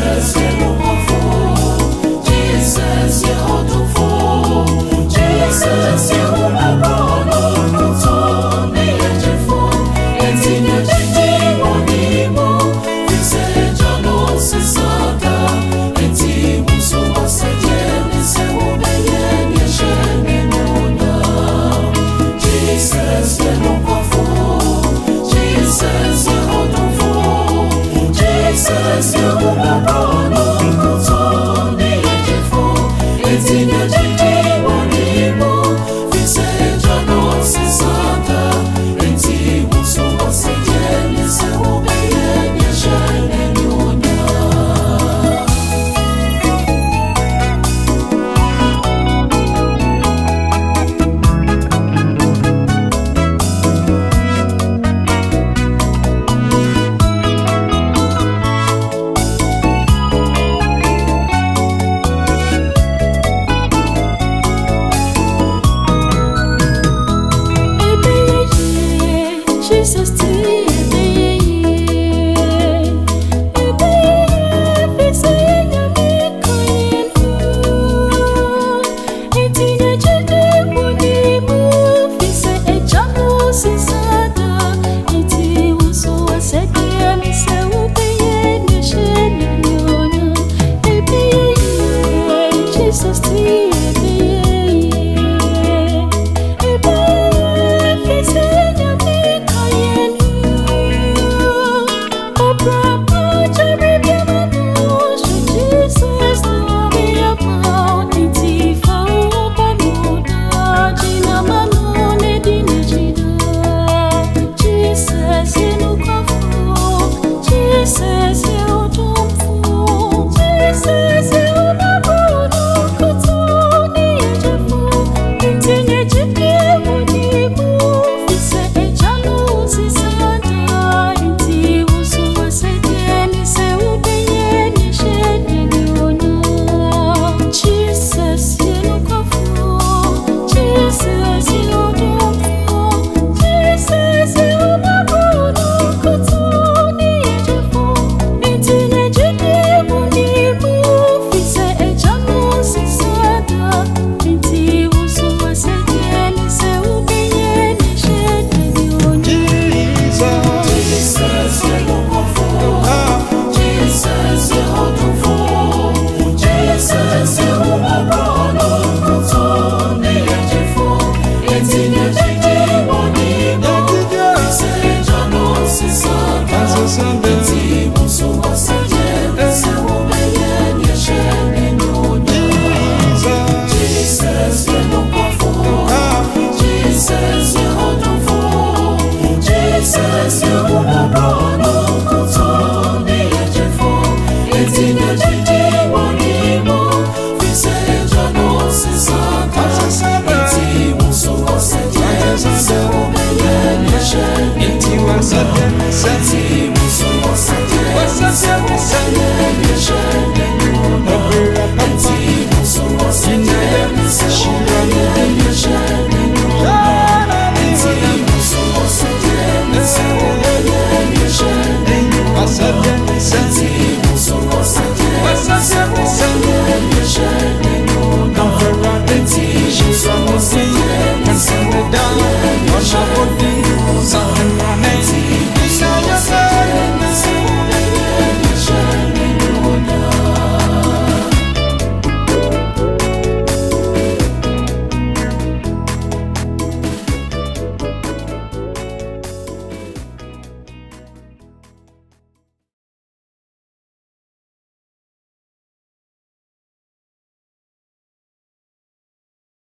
sisters.